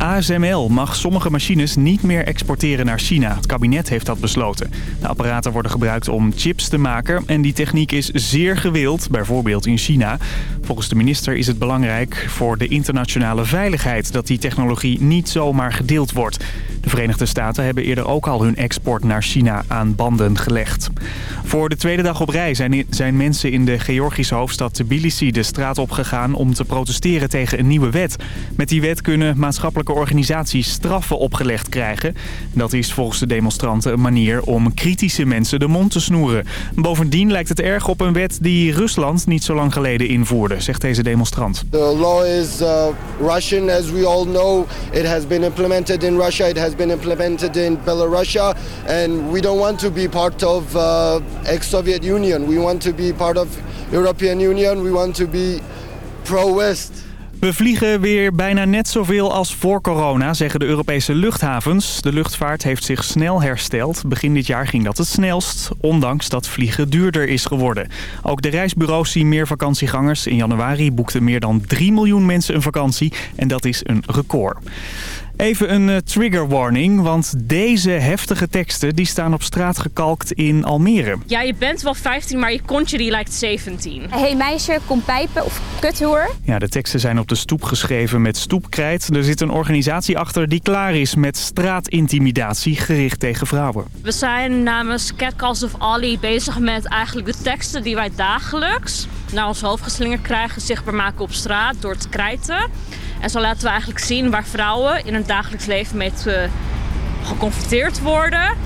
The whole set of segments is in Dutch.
ASML mag sommige machines niet meer exporteren naar China. Het kabinet heeft dat besloten. De apparaten worden gebruikt om chips te maken en die techniek is zeer gewild, bijvoorbeeld in China. Volgens de minister is het belangrijk voor de internationale veiligheid dat die technologie niet zomaar gedeeld wordt. De Verenigde Staten hebben eerder ook al hun export naar China aan banden gelegd. Voor de tweede dag op rij zijn, zijn mensen in de Georgische hoofdstad Tbilisi de straat opgegaan om te protesteren tegen een nieuwe wet. Met die wet kunnen maatschappelijke organisaties straffen opgelegd krijgen. Dat is volgens de demonstranten een manier om kritische mensen de mond te snoeren. Bovendien lijkt het erg op een wet die Rusland niet zo lang geleden invoerde, zegt deze demonstrant. The law is uh, Russian as we all know. It has been implemented in Russia. It has been implemented in Belarus. And we don't want to be part of uh, ex-Soviet Union. We want to be part of European Union. We want to be pro-West. We vliegen weer bijna net zoveel als voor corona, zeggen de Europese luchthavens. De luchtvaart heeft zich snel hersteld. Begin dit jaar ging dat het snelst, ondanks dat vliegen duurder is geworden. Ook de reisbureaus zien meer vakantiegangers. In januari boekten meer dan 3 miljoen mensen een vakantie en dat is een record. Even een uh, trigger warning, want deze heftige teksten die staan op straat gekalkt in Almere. Ja, je bent wel 15, maar je kontje die lijkt 17. Hey meisje, kom pijpen of kuthoer. Ja, de teksten zijn op de stoep geschreven met stoepkrijt. Er zit een organisatie achter die klaar is met straatintimidatie gericht tegen vrouwen. We zijn namens Catcalls of Ali bezig met eigenlijk de teksten die wij dagelijks naar ons hoofd geslingerd krijgen zichtbaar maken op straat door te krijten. En zo laten we eigenlijk zien waar vrouwen in hun dagelijks leven mee te, geconfronteerd worden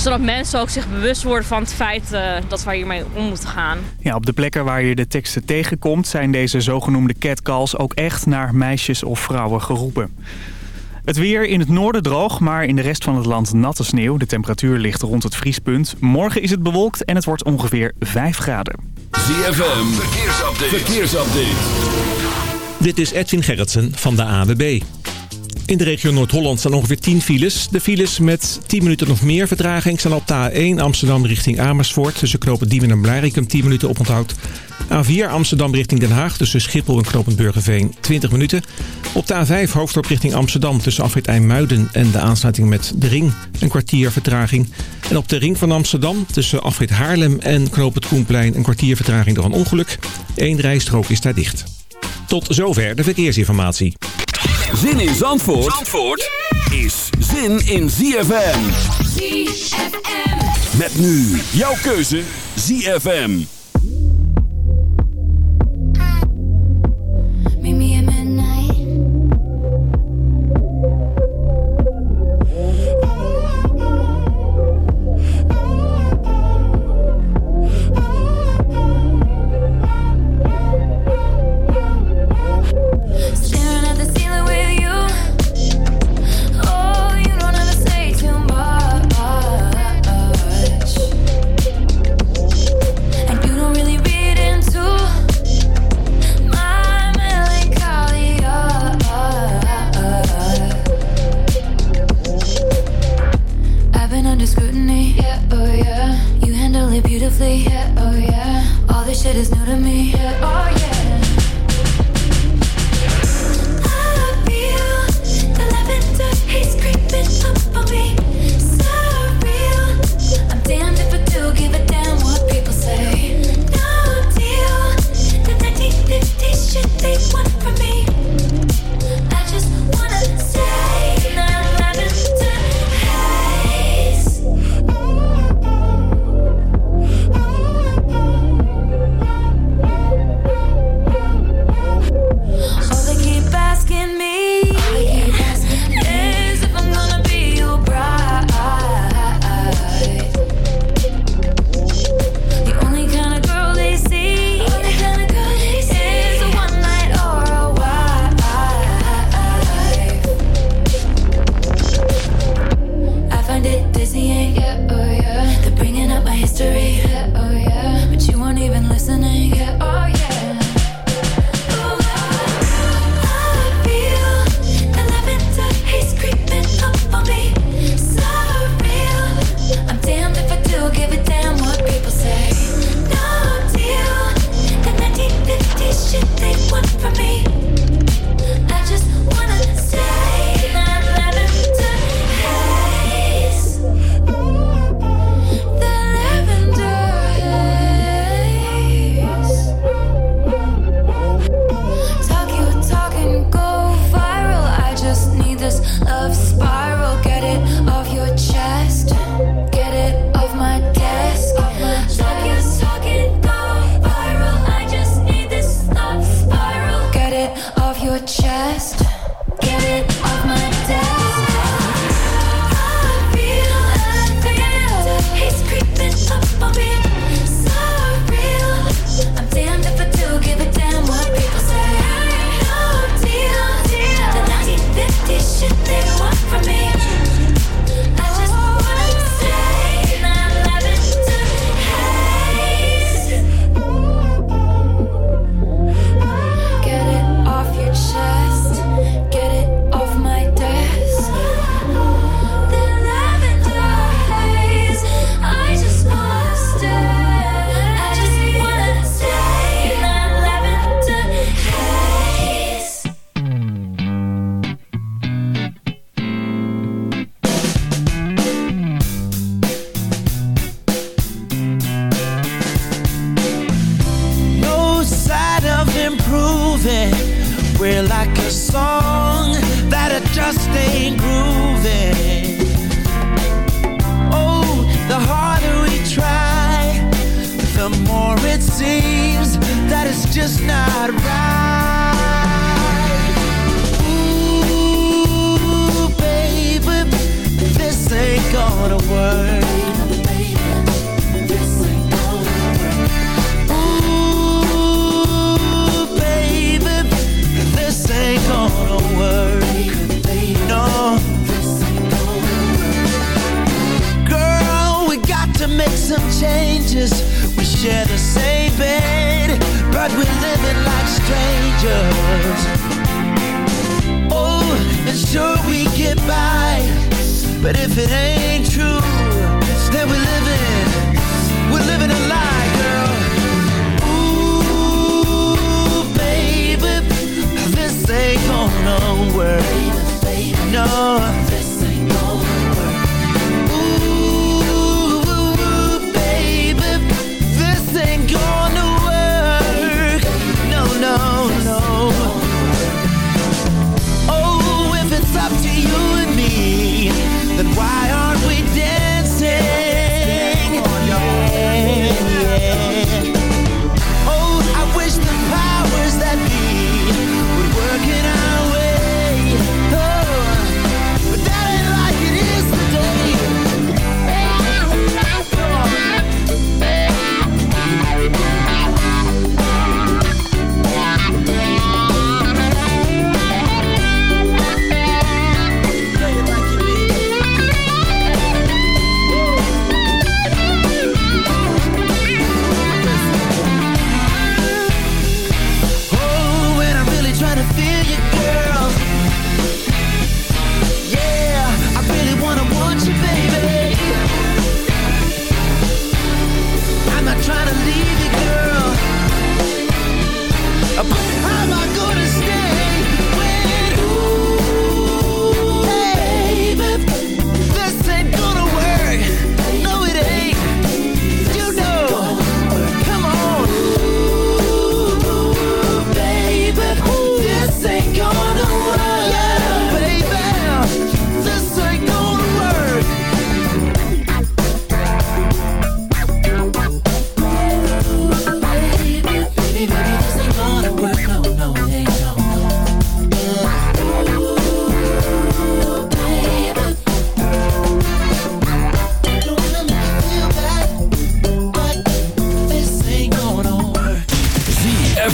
zodat mensen ook zich bewust worden van het feit uh, dat we hiermee om moeten gaan. Ja, op de plekken waar je de teksten tegenkomt... zijn deze zogenoemde catcalls ook echt naar meisjes of vrouwen geroepen. Het weer in het noorden droog, maar in de rest van het land natte sneeuw. De temperatuur ligt rond het vriespunt. Morgen is het bewolkt en het wordt ongeveer 5 graden. ZFM, verkeersupdate. verkeersupdate. Dit is Edwin Gerritsen van de AWB. In de regio Noord-Holland staan ongeveer 10 files. De files met 10 minuten of meer vertraging staan op de A1 Amsterdam richting Amersfoort. Tussen knopen Diemen en Blarikum 10 minuten op onthoud. A4 Amsterdam richting Den Haag tussen Schiphol en knooppunt Burgerveen 20 minuten. Op de A5 hoofddorp richting Amsterdam tussen afrit IJmuiden en de aansluiting met de ring een kwartier vertraging. En op de ring van Amsterdam tussen afrit Haarlem en knooppunt Koenplein een kwartier vertraging door een ongeluk. Eén rijstrook is daar dicht. Tot zover de verkeersinformatie. Zin in Zandvoort, Zandvoort is zin in ZFM. ZFM. Met nu jouw keuze ZFM.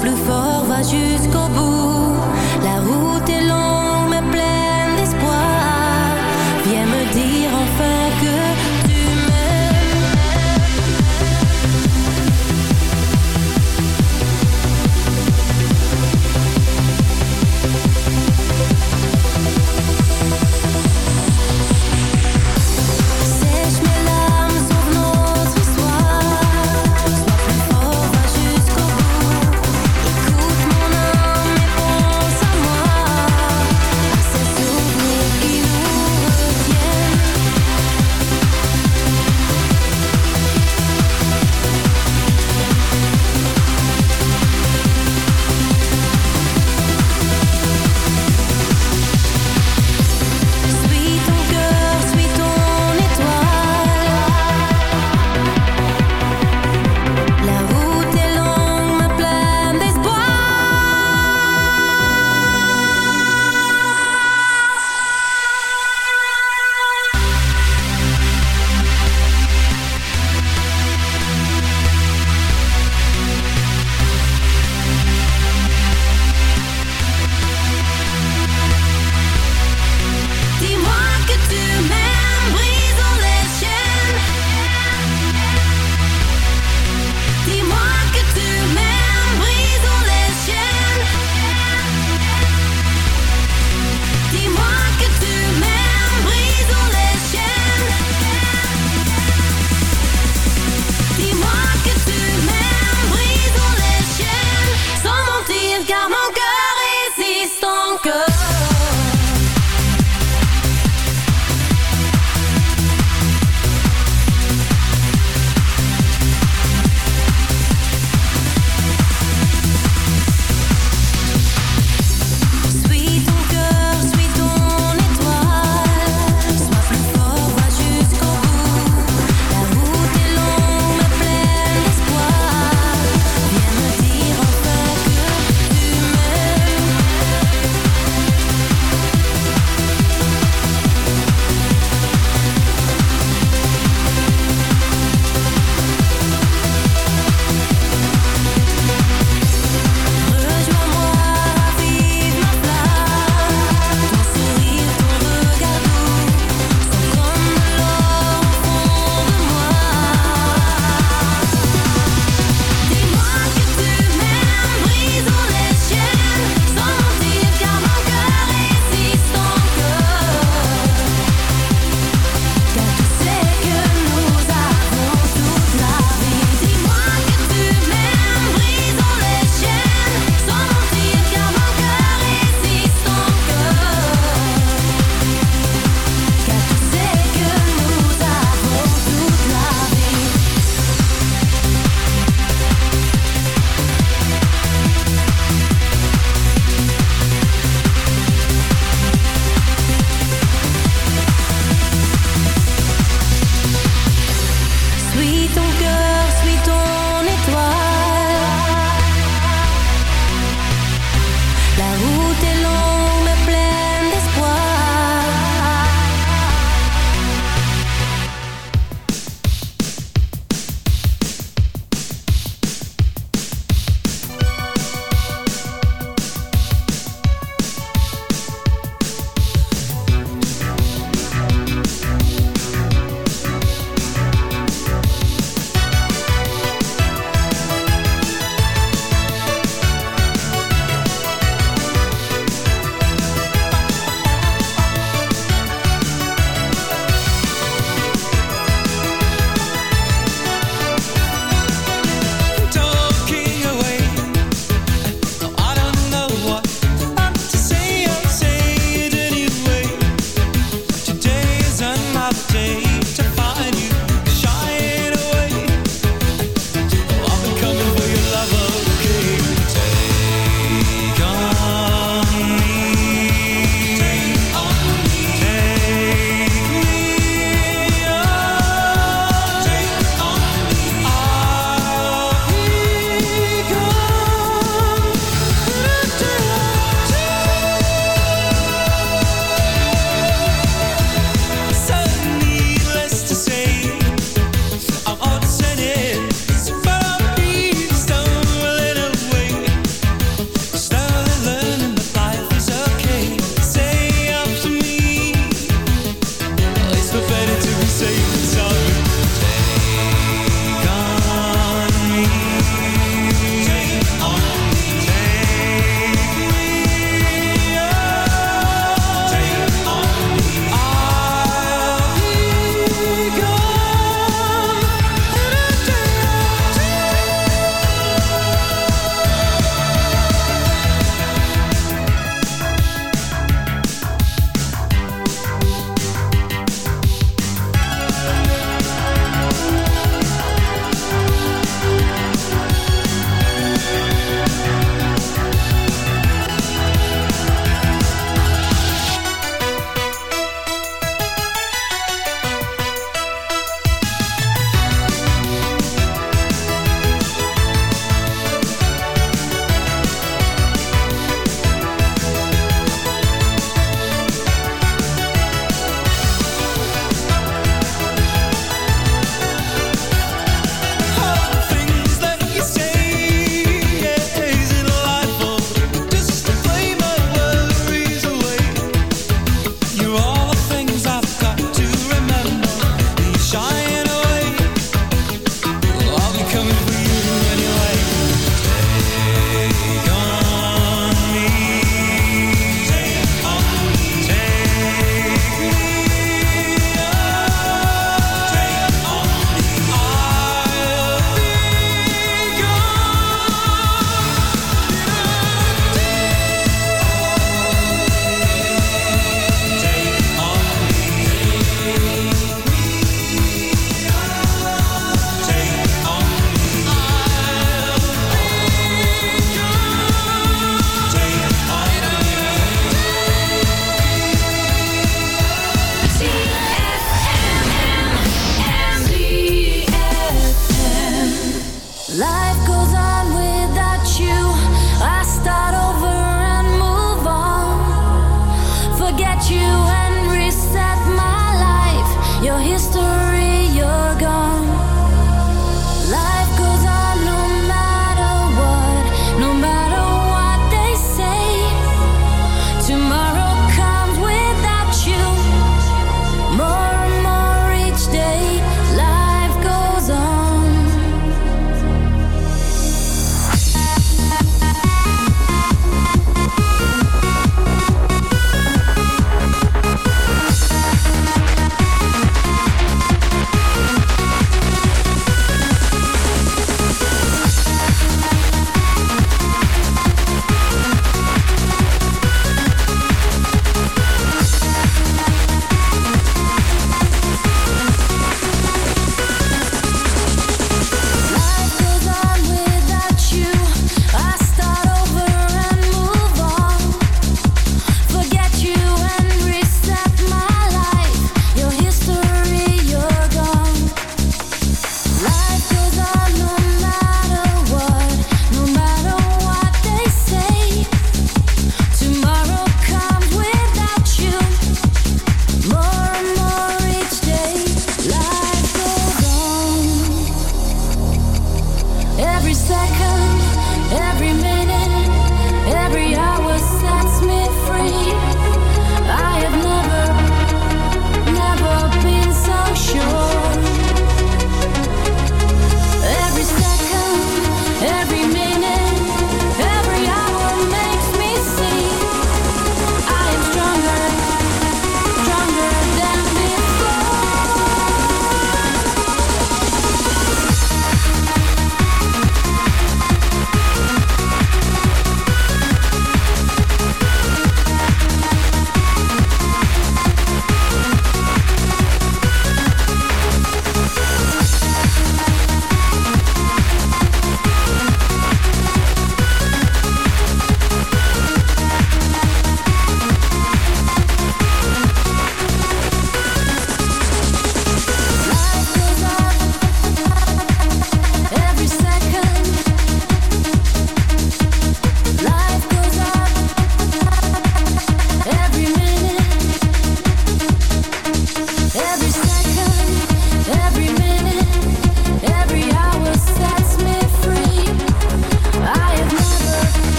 plus fort, va jusqu'au bout.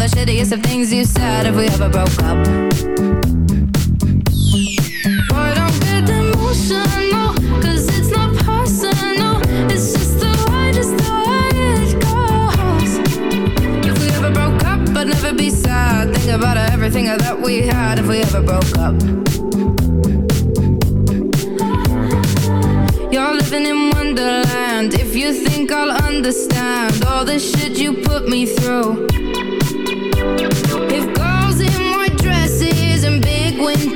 The shittiest of things you said if we ever broke up. Boy, don't get emotional, 'cause it's not personal. It's just the way, goes. If we ever broke up, I'd never be sad. Think about everything that we had if we ever broke up. You're living in Wonderland. If you think I'll understand all the shit you put me through.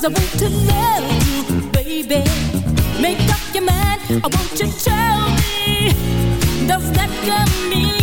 I want to know you, baby. Make up your mind, I want you to tell me, does that come mean?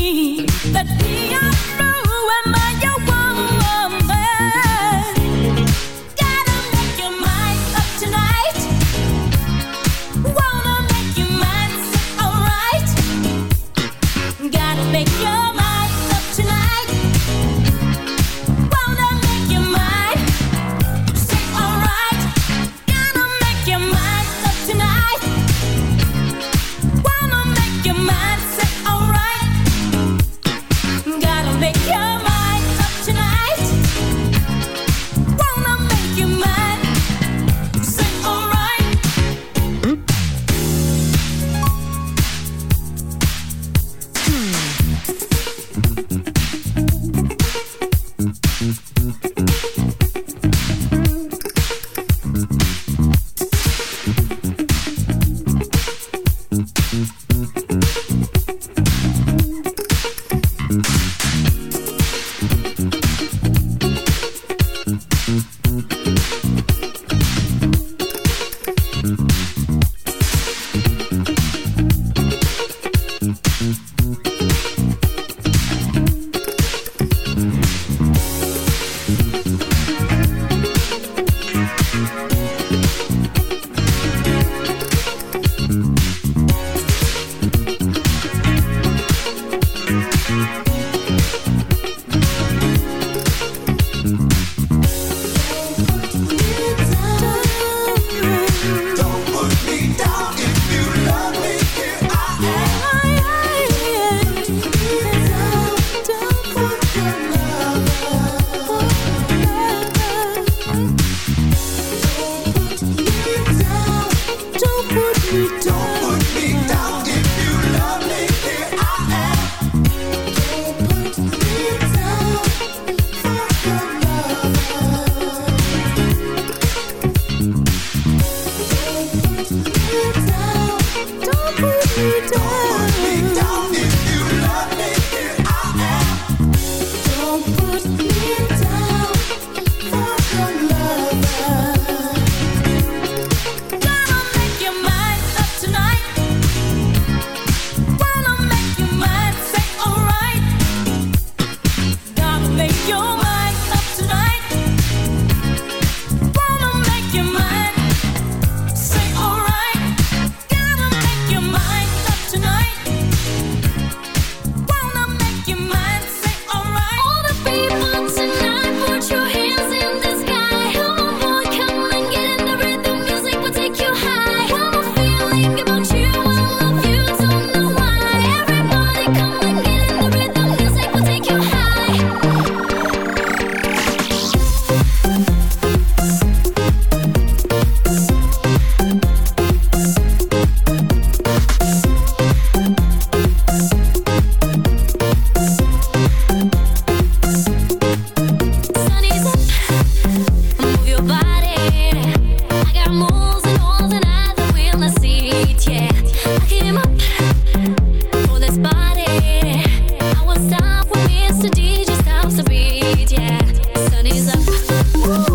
Thank.